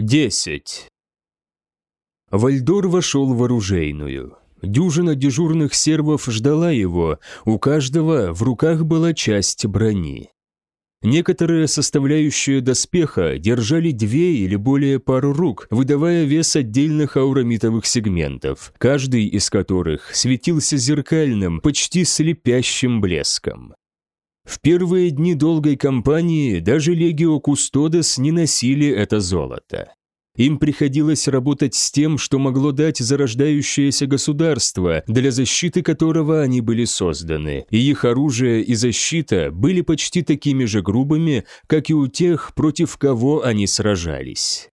Десять. Вальдор вошел в оружейную. Дюжина дежурных сервов ждала его, у каждого в руках была часть брони. Некоторые составляющие доспеха держали две или более пар рук, выдавая вес отдельных аурамитовых сегментов, каждый из которых светился зеркальным, почти слепящим блеском. В первые дни долгой кампании даже Легио Кустодес не носили это золото. Им приходилось работать с тем, что могло дать зарождающееся государство, для защиты которого они были созданы, и их оружие и защита были почти такими же грубыми, как и у тех, против кого они сражались.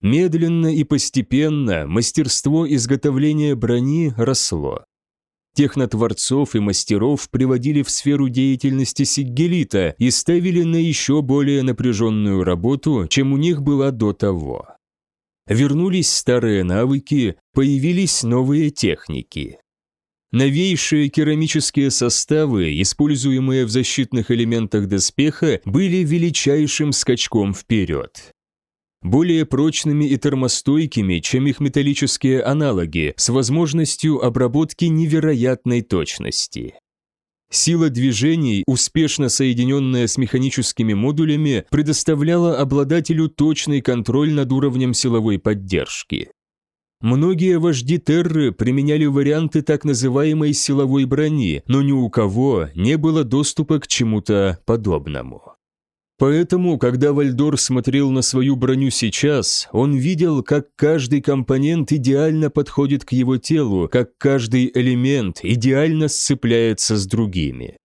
Медленно и постепенно мастерство изготовления брони росло. Технотворцов и мастеров приводили в сферу деятельности Сиггелита и ставили на еще более напряженную работу, чем у них была до того. Вернулись старые навыки, появились новые техники. Новейшие керамические составы, используемые в защитных элементах доспеха, были величайшим скачком вперед. Более прочными и термостойкими, чем их металлические аналоги, с возможностью обработки невероятной точности. Сила движений, успешно соединенная с механическими модулями, предоставляла обладателю точный контроль над уровнем силовой поддержки. Многие вожди Терры применяли варианты так называемой силовой брони, но ни у кого не было доступа к чему-то подобному. Поэтому, когда Вальдор смотрел на свою броню сейчас, он видел, как каждый компонент идеально подходит к его телу, как каждый элемент идеально сцепляется с другими.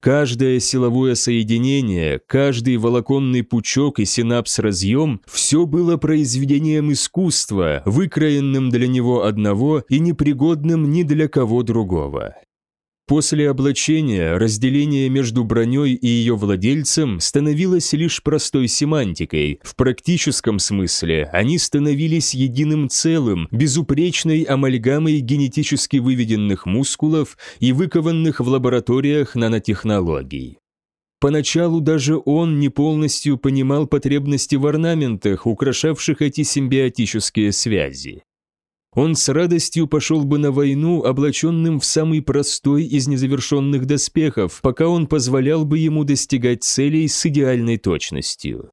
Каждое силовое соединение, каждый волоконный пучок и синапс-разъем – все было произведением искусства, выкроенным для него одного и непригодным ни для кого другого. После облачения разделение между броней и ее владельцем становилось лишь простой семантикой. В практическом смысле они становились единым целым, безупречной амальгамой генетически выведенных мускулов и выкованных в лабораториях нанотехнологий. Поначалу даже он не полностью понимал потребности в орнаментах, украшавших эти симбиотические связи. Он с радостью пошел бы на войну, облаченным в самый простой из незавершенных доспехов, пока он позволял бы ему достигать целей с идеальной точностью.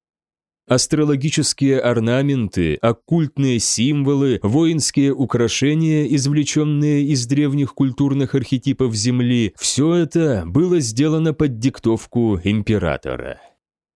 Астрологические орнаменты, оккультные символы, воинские украшения, извлеченные из древних культурных архетипов Земли – все это было сделано под диктовку императора.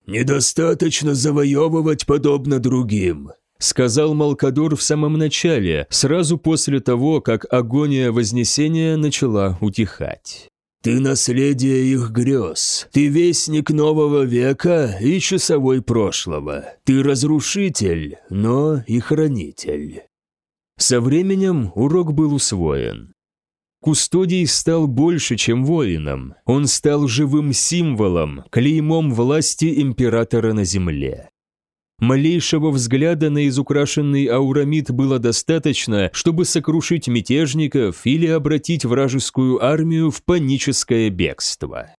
«Недостаточно завоевывать подобно другим», сказал Малкадор в самом начале, сразу после того, как агония Вознесения начала утихать. «Ты наследие их грез, ты вестник нового века и часовой прошлого, ты разрушитель, но и хранитель». Со временем урок был усвоен. Кустодий стал больше, чем воином. Он стал живым символом, клеймом власти императора на земле. Малейшего взгляда на изукрашенный аурамид было достаточно, чтобы сокрушить мятежников или обратить вражескую армию в паническое бегство.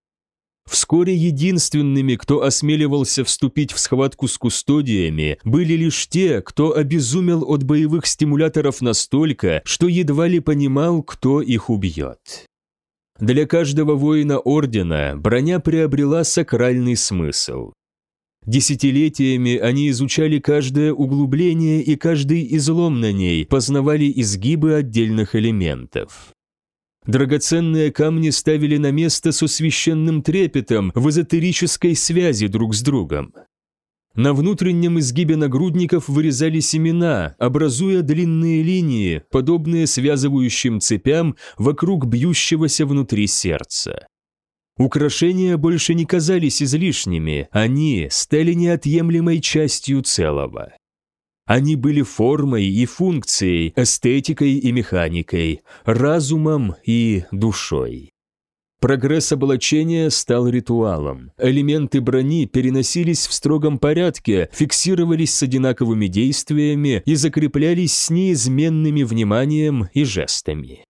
Вскоре единственными, кто осмеливался вступить в схватку с кустодиями, были лишь те, кто обезумел от боевых стимуляторов настолько, что едва ли понимал, кто их убьет. Для каждого воина Ордена броня приобрела сакральный смысл. Десятилетиями они изучали каждое углубление и каждый излом на ней, познавали изгибы отдельных элементов. Драгоценные камни ставили на место со священным трепетом в эзотерической связи друг с другом. На внутреннем изгибе нагрудников вырезали семена, образуя длинные линии, подобные связывающим цепям вокруг бьющегося внутри сердца. Украшения больше не казались излишними, они стали неотъемлемой частью целого. Они были формой и функцией, эстетикой и механикой, разумом и душой. Прогресс облачения стал ритуалом. Элементы брони переносились в строгом порядке, фиксировались с одинаковыми действиями и закреплялись с неизменными вниманием и жестами.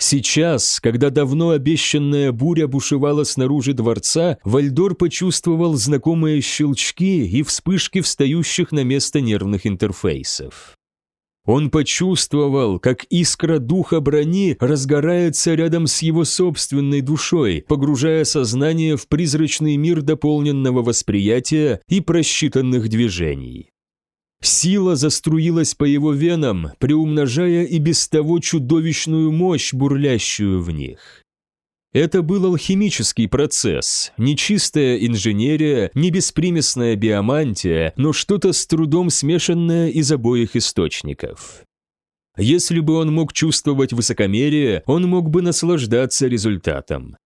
Сейчас, когда давно обещанная буря бушевала снаружи дворца, Вальдор почувствовал знакомые щелчки и вспышки встающих на место нервных интерфейсов. Он почувствовал, как искра духа брони разгорается рядом с его собственной душой, погружая сознание в призрачный мир дополненного восприятия и просчитанных движений. Сила заструилась по его венам, приумножая и без того чудовищную мощь, бурлящую в них. Это был алхимический процесс, не чистая инженерия, не беспримесная биомантия, но что-то с трудом смешанное из обоих источников. Если бы он мог чувствовать высокомерие, он мог бы наслаждаться результатом.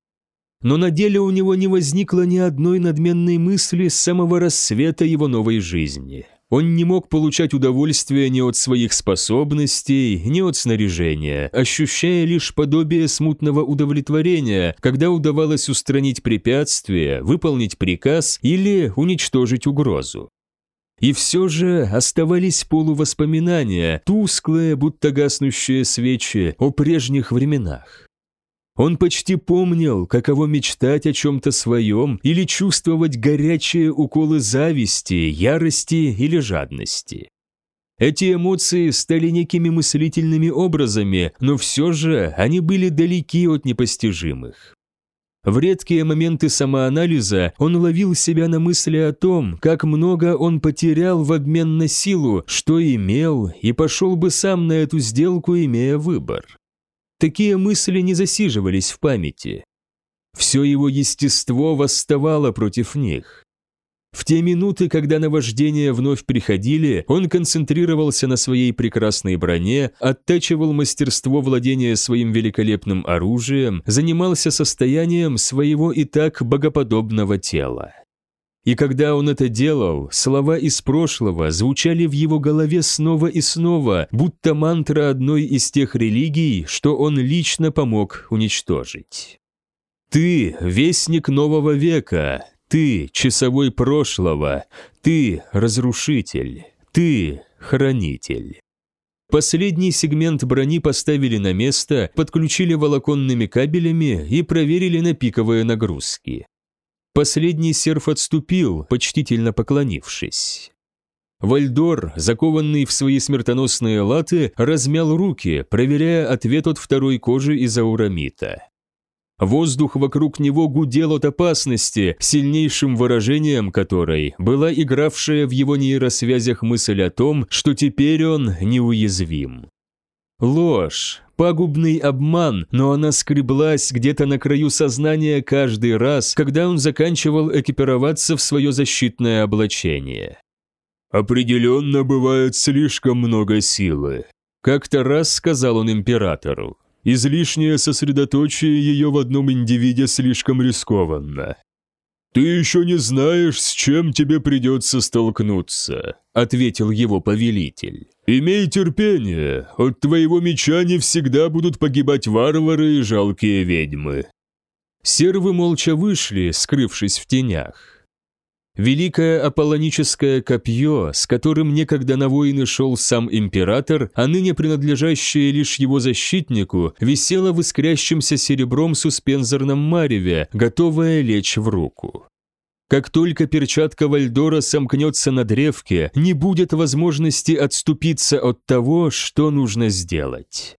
Но на деле у него не возникло ни одной надменной мысли с самого рассвета его новой жизни. Он не мог получать удовольствие ни от своих способностей, ни от снаряжения, ощущая лишь подобие смутного удовлетворения, когда удавалось устранить препятствие, выполнить приказ или уничтожить угрозу. И все же оставались полувоспоминания, тусклые, будто гаснущие свечи о прежних временах. Он почти помнил, каково мечтать о чем-то своем или чувствовать горячие уколы зависти, ярости или жадности. Эти эмоции стали некими мыслительными образами, но все же они были далеки от непостижимых. В редкие моменты самоанализа он ловил себя на мысли о том, как много он потерял в обмен на силу, что имел, и пошел бы сам на эту сделку, имея выбор. Такие мысли не засиживались в памяти. Все его естество восставало против них. В те минуты, когда наваждения вновь приходили, он концентрировался на своей прекрасной броне, оттачивал мастерство владения своим великолепным оружием, занимался состоянием своего и так богоподобного тела. И когда он это делал, слова из прошлого звучали в его голове снова и снова, будто мантра одной из тех религий, что он лично помог уничтожить. «Ты – вестник нового века, ты – часовой прошлого, ты – разрушитель, ты – хранитель». Последний сегмент брони поставили на место, подключили волоконными кабелями и проверили на пиковые нагрузки. Последний серф отступил, почтительно поклонившись. Вальдор, закованный в свои смертоносные латы, размял руки, проверяя ответ от второй кожи из аурамита. Воздух вокруг него гудел от опасности, сильнейшим выражением которой была игравшая в его нейросвязях мысль о том, что теперь он неуязвим. Ложь, пагубный обман, но она скреблась где-то на краю сознания каждый раз, когда он заканчивал экипироваться в свое защитное облачение. «Определенно бывает слишком много силы», – как-то раз сказал он императору. «Излишнее сосредоточие ее в одном индивиде слишком рискованно. «Ты еще не знаешь, с чем тебе придется столкнуться», — ответил его повелитель. «Имей терпение, от твоего меча не всегда будут погибать варвары и жалкие ведьмы». Сервы молча вышли, скрывшись в тенях. Великое аполлоническое копье, с которым некогда на войны шел сам император, а ныне принадлежащее лишь его защитнику, висело в искрящемся серебром суспензорном мареве, готовое лечь в руку. Как только перчатка Вальдора сомкнется на древке, не будет возможности отступиться от того, что нужно сделать.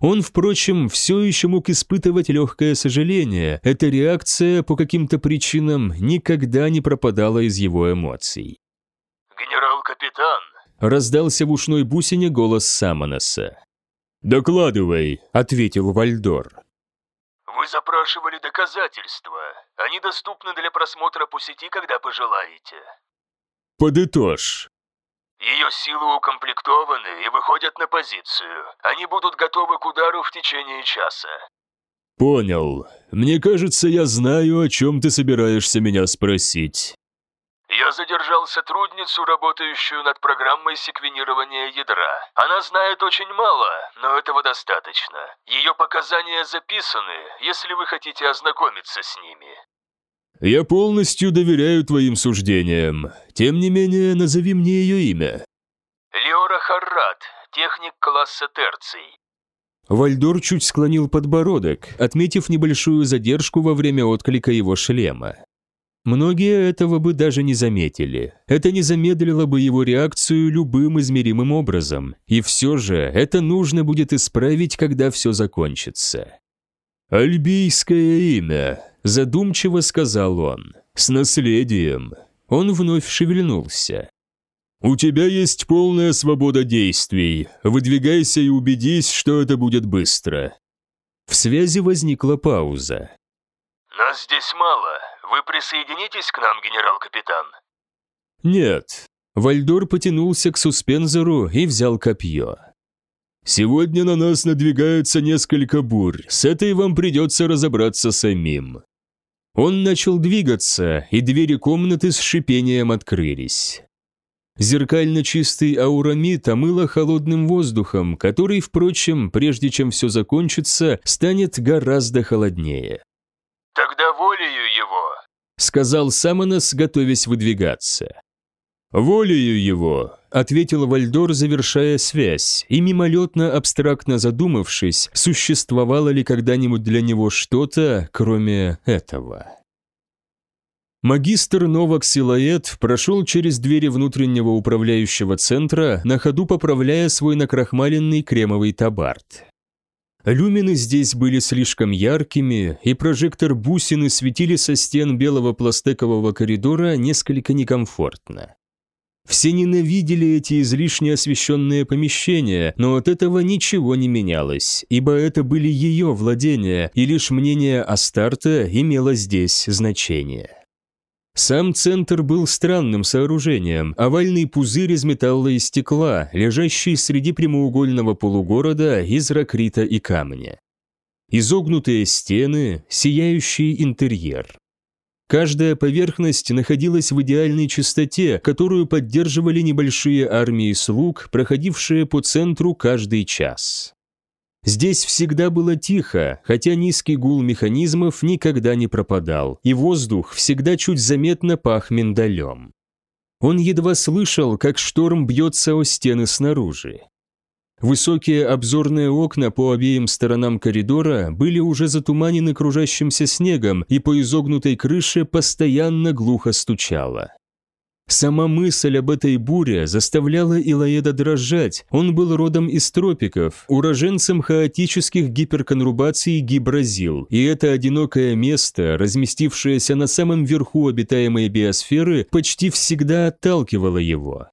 Он, впрочем, все еще мог испытывать легкое сожаление. Эта реакция по каким-то причинам никогда не пропадала из его эмоций. «Генерал-капитан!» – раздался в ушной бусине голос Самонаса. «Докладывай», – ответил Вальдор. «Вы запрашивали доказательства. Они доступны для просмотра по сети, когда пожелаете». «Подытожь». Ее силы укомплектованы и выходят на позицию. Они будут готовы к удару в течение часа. Понял. Мне кажется, я знаю, о чем ты собираешься меня спросить. Я задержал сотрудницу, работающую над программой секвенирования ядра. Она знает очень мало, но этого достаточно. Ее показания записаны, если вы хотите ознакомиться с ними. Я полностью доверяю твоим суждениям. Тем не менее, назови мне ее имя. Леора Харрат, техник класса Терций. Вальдор чуть склонил подбородок, отметив небольшую задержку во время отклика его шлема. Многие этого бы даже не заметили. Это не замедлило бы его реакцию любым измеримым образом. И все же это нужно будет исправить, когда все закончится. «Альбийское имя», – задумчиво сказал он, – «с наследием». Он вновь шевельнулся. «У тебя есть полная свобода действий. Выдвигайся и убедись, что это будет быстро». В связи возникла пауза. «Нас здесь мало. Вы присоединитесь к нам, генерал-капитан?» «Нет». Вальдор потянулся к суспензору и взял копье. «Сегодня на нас надвигаются несколько бурь. С этой вам придется разобраться самим». Он начал двигаться, и двери комнаты с шипением открылись. Зеркально чистый аурамид омыло холодным воздухом, который, впрочем, прежде чем все закончится, станет гораздо холоднее. «Тогда волею его», — сказал Самонос, готовясь выдвигаться. «Волею его», — ответил Вальдор, завершая связь, и мимолетно абстрактно задумавшись, существовало ли когда-нибудь для него что-то, кроме этого. Магистр Новак Силаэт прошел через двери внутреннего управляющего центра, на ходу поправляя свой накрахмаленный кремовый табарт. Люмины здесь были слишком яркими, и прожектор бусины светили со стен белого пластекового коридора несколько некомфортно. Все ненавидели эти излишне освещенные помещения, но от этого ничего не менялось, ибо это были ее владения, и лишь мнение Астарта имело здесь значение. Сам центр был странным сооружением, овальный пузырь из металла и стекла, лежащий среди прямоугольного полугорода из ракрита и камня. Изогнутые стены, сияющий интерьер. Каждая поверхность находилась в идеальной чистоте, которую поддерживали небольшие армии слуг, проходившие по центру каждый час. Здесь всегда было тихо, хотя низкий гул механизмов никогда не пропадал, и воздух всегда чуть заметно пах миндалем. Он едва слышал, как шторм бьется о стены снаружи. Высокие обзорные окна по обеим сторонам коридора были уже затуманены кружащимся снегом, и по изогнутой крыше постоянно глухо стучало. Сама мысль об этой буре заставляла Илаеда дрожать. Он был родом из тропиков, уроженцем хаотических гиперконрубаций Гибразил, и это одинокое место, разместившееся на самом верху обитаемой биосферы, почти всегда отталкивало его.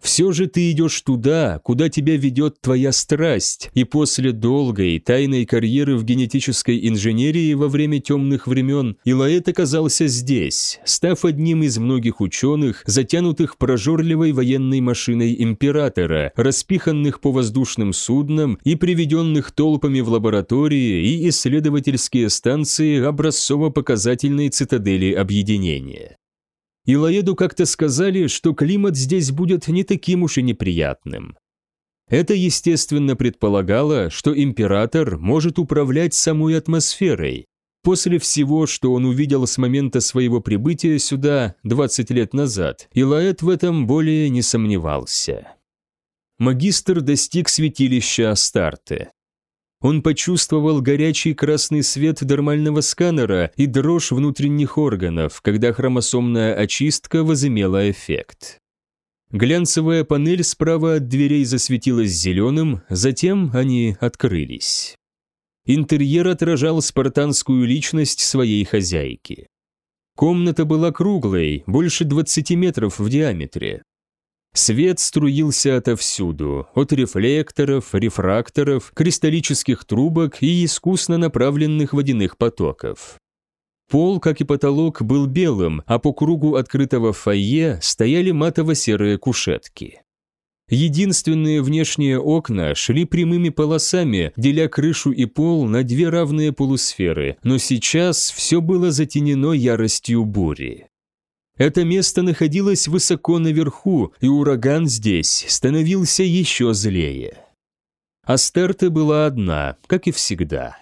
Все же ты идешь туда, куда тебя ведет твоя страсть, и после долгой, тайной карьеры в генетической инженерии во время темных времен Илаэт оказался здесь, став одним из многих ученых, затянутых прожорливой военной машиной императора, распиханных по воздушным суднам и приведенных толпами в лаборатории и исследовательские станции образцово-показательной цитадели объединения. Илоеду как-то сказали, что климат здесь будет не таким уж и неприятным. Это, естественно, предполагало, что император может управлять самой атмосферой. После всего, что он увидел с момента своего прибытия сюда 20 лет назад, Илаэт в этом более не сомневался. Магистр достиг святилища Астарте. Он почувствовал горячий красный свет дермального сканера и дрожь внутренних органов, когда хромосомная очистка возымела эффект. Глянцевая панель справа от дверей засветилась зеленым, затем они открылись. Интерьер отражал спартанскую личность своей хозяйки. Комната была круглой, больше 20 метров в диаметре. Свет струился отовсюду, от рефлекторов, рефракторов, кристаллических трубок и искусно направленных водяных потоков. Пол, как и потолок, был белым, а по кругу открытого фойе стояли матово-серые кушетки. Единственные внешние окна шли прямыми полосами, деля крышу и пол на две равные полусферы, но сейчас все было затенено яростью бури. Это место находилось высоко наверху, и ураган здесь становился еще злее. Астерта была одна, как и всегда.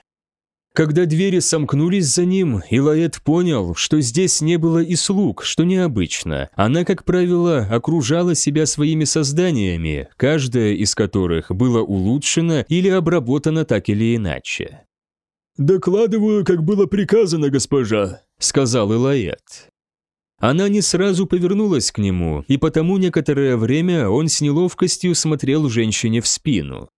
Когда двери сомкнулись за ним, Илаэт понял, что здесь не было и слуг, что необычно. Она, как правило, окружала себя своими созданиями, каждое из которых было улучшено или обработано так или иначе. «Докладываю, как было приказано, госпожа», — сказал Илаэт. Она не сразу повернулась к нему, и потому некоторое время он с неловкостью смотрел женщине в спину.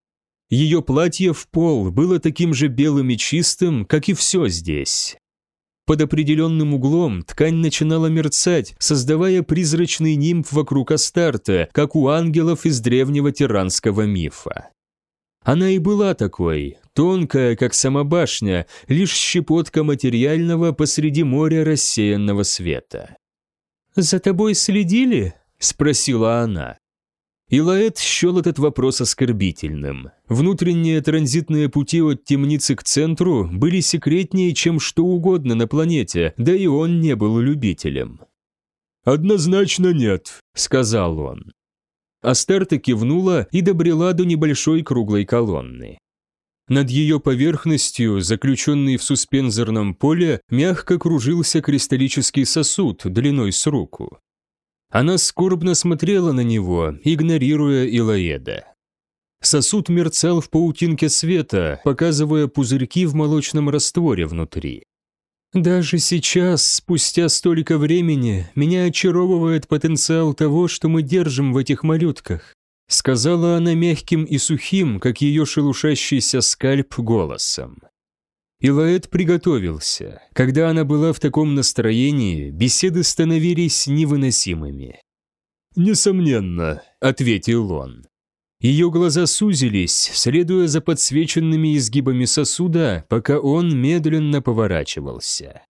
Ее платье в пол было таким же белым и чистым, как и все здесь. Под определенным углом ткань начинала мерцать, создавая призрачный нимб вокруг Астарта, как у ангелов из древнего тиранского мифа. Она и была такой, тонкая, как сама башня, лишь щепотка материального посреди моря рассеянного света. «За тобой следили?» – спросила она. Илаэт счел этот вопрос оскорбительным. Внутренние транзитные пути от темницы к центру были секретнее, чем что угодно на планете, да и он не был любителем. «Однозначно нет», — сказал он. Астарта кивнула и добрела до небольшой круглой колонны. Над ее поверхностью, заключенный в суспензорном поле, мягко кружился кристаллический сосуд длиной с руку. Она скорбно смотрела на него, игнорируя Илоеда. Сосуд мерцал в паутинке света, показывая пузырьки в молочном растворе внутри. «Даже сейчас, спустя столько времени, меня очаровывает потенциал того, что мы держим в этих малютках», сказала она мягким и сухим, как ее шелушащийся скальп, голосом. Илаэт приготовился. Когда она была в таком настроении, беседы становились невыносимыми. «Несомненно», — ответил он. Ее глаза сузились, следуя за подсвеченными изгибами сосуда, пока он медленно поворачивался.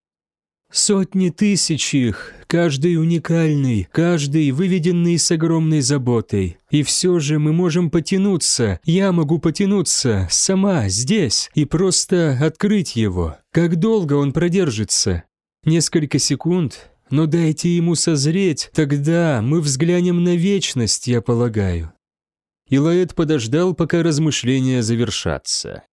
Сотни тысяч их, каждый уникальный, каждый выведенный с огромной заботой. И все же мы можем потянуться, я могу потянуться, сама, здесь, и просто открыть его. Как долго он продержится? Несколько секунд? Но дайте ему созреть, тогда мы взглянем на вечность, я полагаю. Илаэт подождал, пока размышления завершатся.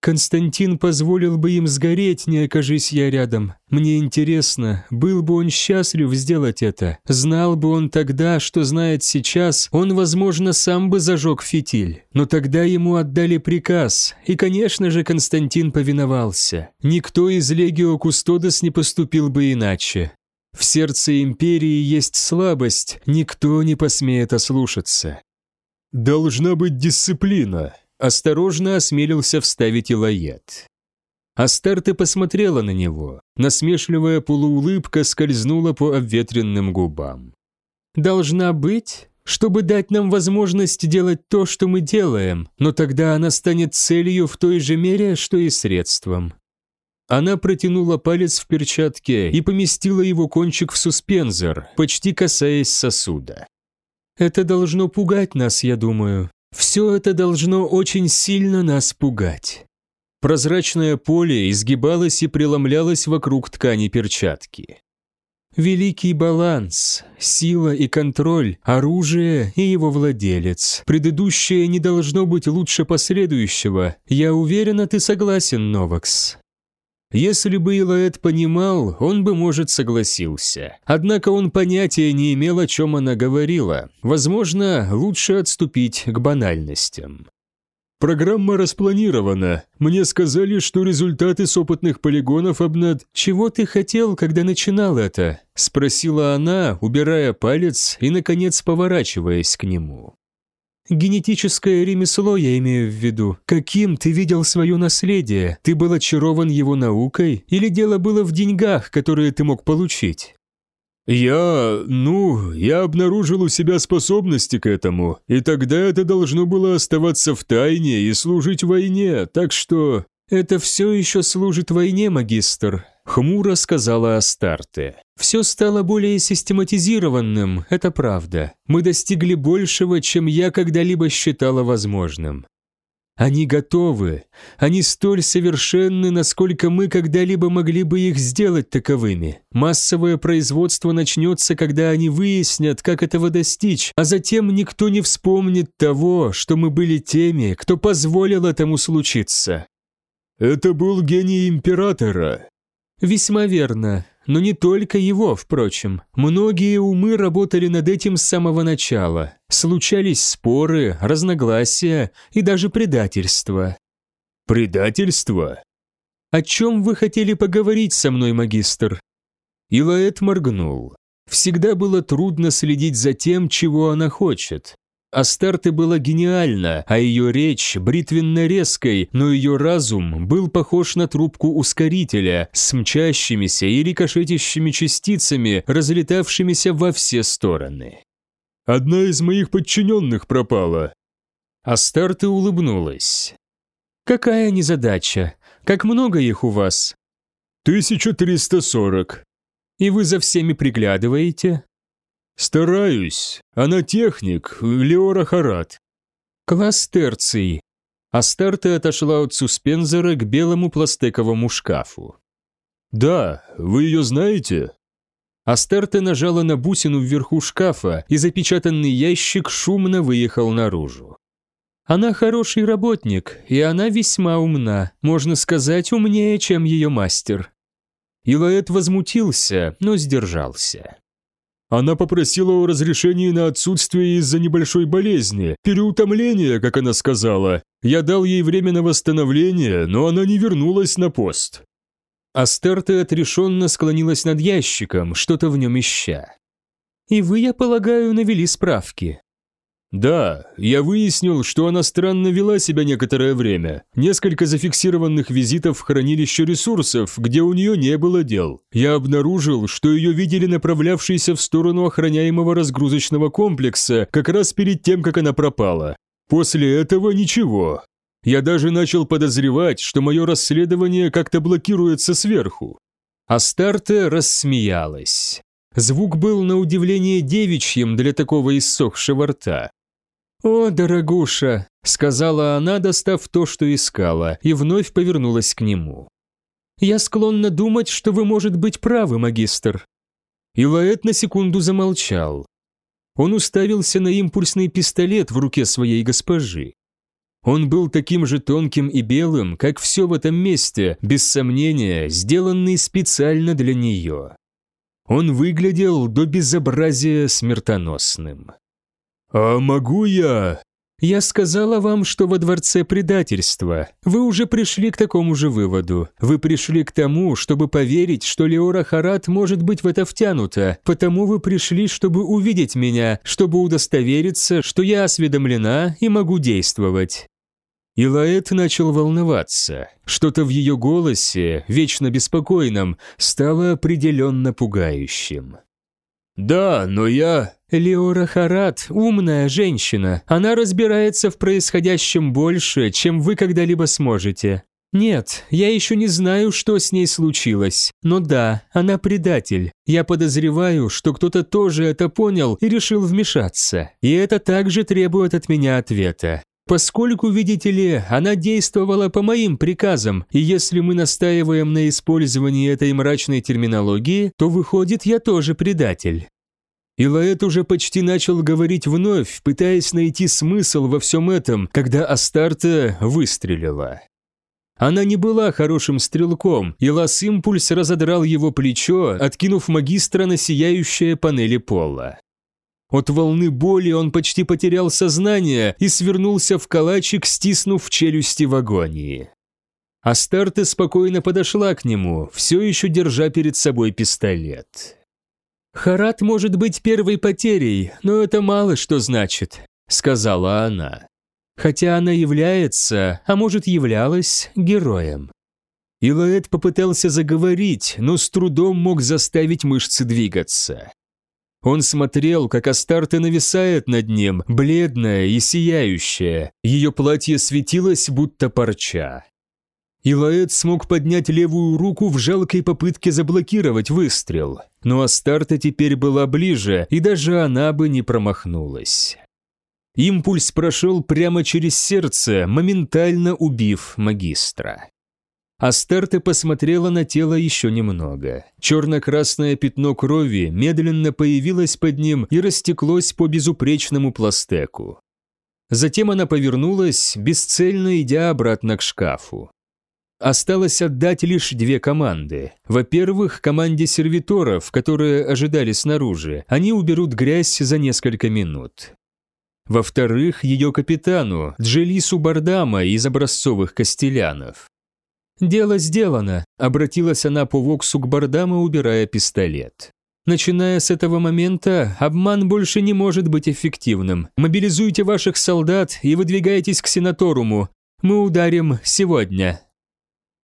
Константин позволил бы им сгореть, не окажись я рядом. Мне интересно, был бы он счастлив сделать это. Знал бы он тогда, что знает сейчас, он, возможно, сам бы зажег фитиль. Но тогда ему отдали приказ, и, конечно же, Константин повиновался. Никто из Легио Кустодос не поступил бы иначе. В сердце империи есть слабость, никто не посмеет ослушаться. «Должна быть дисциплина», Осторожно осмелился вставить Илоед. Астарте посмотрела на него. Насмешливая полуулыбка скользнула по обветренным губам. «Должна быть, чтобы дать нам возможность делать то, что мы делаем, но тогда она станет целью в той же мере, что и средством». Она протянула палец в перчатке и поместила его кончик в суспензор, почти касаясь сосуда. «Это должно пугать нас, я думаю. Все это должно очень сильно нас пугать. Прозрачное поле изгибалось и преломлялось вокруг ткани перчатки. Великий баланс, сила и контроль, оружие и его владелец. Предыдущее не должно быть лучше последующего. Я уверена, ты согласен, Новакс. Если бы Илаэт понимал, он бы, может, согласился. Однако он понятия не имел, о чем она говорила. Возможно, лучше отступить к банальностям. «Программа распланирована. Мне сказали, что результаты с опытных полигонов обнад...» «Чего ты хотел, когда начинал это?» – спросила она, убирая палец и, наконец, поворачиваясь к нему. Генетическое ремесло я имею в виду. Каким ты видел свое наследие? Ты был очарован его наукой? Или дело было в деньгах, которые ты мог получить? Я, ну, я обнаружил у себя способности к этому, и тогда это должно было оставаться в тайне и служить войне, так что... Это все еще служит войне, магистр, Хмуро сказала Астарте. «Все стало более систематизированным, это правда. Мы достигли большего, чем я когда-либо считала возможным. Они готовы. Они столь совершенны, насколько мы когда-либо могли бы их сделать таковыми. Массовое производство начнется, когда они выяснят, как этого достичь, а затем никто не вспомнит того, что мы были теми, кто позволил этому случиться. Это был гений императора. Весьма верно, но не только его, впрочем. Многие умы работали над этим с самого начала. Случались споры, разногласия и даже предательство. Предательство? О чем вы хотели поговорить со мной, магистр? Илаэт моргнул. Всегда было трудно следить за тем, чего она хочет. Астарте была гениальна, а ее речь бритвенно-резкой, но ее разум был похож на трубку ускорителя с мчащимися и рикошетящими частицами, разлетавшимися во все стороны. «Одна из моих подчиненных пропала». Астарте улыбнулась. «Какая незадача? Как много их у вас?» «1340». «И вы за всеми приглядываете?» «Стараюсь. Она техник, Леора Харат». «Класс терций». Астарте отошла от суспензора к белому пластиковому шкафу. «Да, вы ее знаете?» Астарте нажала на бусину вверху шкафа, и запечатанный ящик шумно выехал наружу. Она хороший работник, и она весьма умна, можно сказать, умнее, чем ее мастер. Илаэт возмутился, но сдержался. Она попросила о разрешении на отсутствие из-за небольшой болезни, переутомления, как она сказала. Я дал ей время на восстановление, но она не вернулась на пост». Астерта отрешенно склонилась над ящиком, что-то в нем ища. «И вы, я полагаю, навели справки?» «Да, я выяснил, что она странно вела себя некоторое время. Несколько зафиксированных визитов в хранилище ресурсов, где у нее не было дел. Я обнаружил, что ее видели направлявшейся в сторону охраняемого разгрузочного комплекса как раз перед тем, как она пропала. После этого ничего. Я даже начал подозревать, что мое расследование как-то блокируется сверху». Астарте рассмеялась. Звук был на удивление девичьим для такого иссохшего рта. «О, дорогуша!» – сказала она, достав то, что искала, и вновь повернулась к нему. «Я склонна думать, что вы, может быть, правы, магистр». Илаэт на секунду замолчал. Он уставился на импульсный пистолет в руке своей госпожи. Он был таким же тонким и белым, как все в этом месте, без сомнения, сделанный специально для нее. Он выглядел до безобразия смертоносным. «А могу я?» «Я сказала вам, что во дворце предательство. Вы уже пришли к такому же выводу. Вы пришли к тому, чтобы поверить, что Леора Харат может быть в это втянута. Потому вы пришли, чтобы увидеть меня, чтобы удостовериться, что я осведомлена и могу действовать». Илаэт начал волноваться. Что-то в ее голосе, вечно беспокойном, стало определенно пугающим. «Да, но я...» Леора Харат – умная женщина. Она разбирается в происходящем больше, чем вы когда-либо сможете. Нет, я еще не знаю, что с ней случилось. Но да, она предатель. Я подозреваю, что кто-то тоже это понял и решил вмешаться. И это также требует от меня ответа. Поскольку, видите ли, она действовала по моим приказам, и если мы настаиваем на использовании этой мрачной терминологии, то выходит, я тоже предатель. Илаэт уже почти начал говорить вновь, пытаясь найти смысл во всем этом, когда Астарта выстрелила. Она не была хорошим стрелком, и лаз-импульс разодрал его плечо, откинув магистра на сияющие панели пола. От волны боли он почти потерял сознание и свернулся в калачик, стиснув челюсти в агонии. Астарте спокойно подошла к нему, все еще держа перед собой пистолет. «Харат может быть первой потерей, но это мало что значит», — сказала она. «Хотя она является, а может являлась, героем». Илаэт попытался заговорить, но с трудом мог заставить мышцы двигаться. Он смотрел, как Астарта нависает над ним, бледная и сияющая. Ее платье светилось, будто парча. Илаэт смог поднять левую руку в жалкой попытке заблокировать выстрел, но Астарта теперь была ближе, и даже она бы не промахнулась. Импульс прошел прямо через сердце, моментально убив магистра. Астарте посмотрела на тело еще немного. Черно-красное пятно крови медленно появилось под ним и растеклось по безупречному пластеку. Затем она повернулась, бесцельно идя обратно к шкафу. Осталось отдать лишь две команды. Во-первых, команде сервиторов, которые ожидали снаружи, они уберут грязь за несколько минут. Во-вторых, ее капитану, Джелису Бардама из образцовых костелянов. «Дело сделано», – обратилась она по Воксу к Бардаму, убирая пистолет. Начиная с этого момента, обман больше не может быть эффективным. Мобилизуйте ваших солдат и выдвигайтесь к Сенаторуму. Мы ударим сегодня.